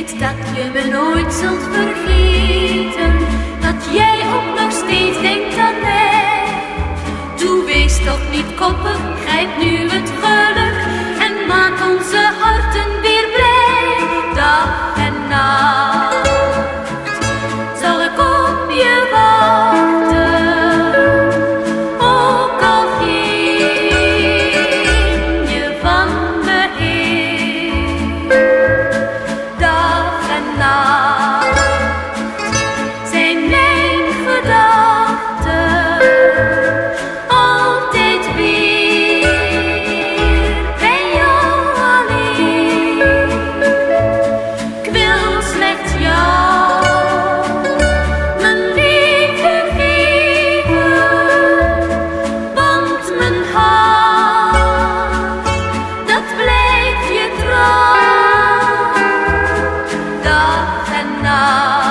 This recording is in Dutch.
dat je me nooit zult vergeten, dat jij ook nog steeds denkt aan mij. Doe wees toch niet koppig. Now.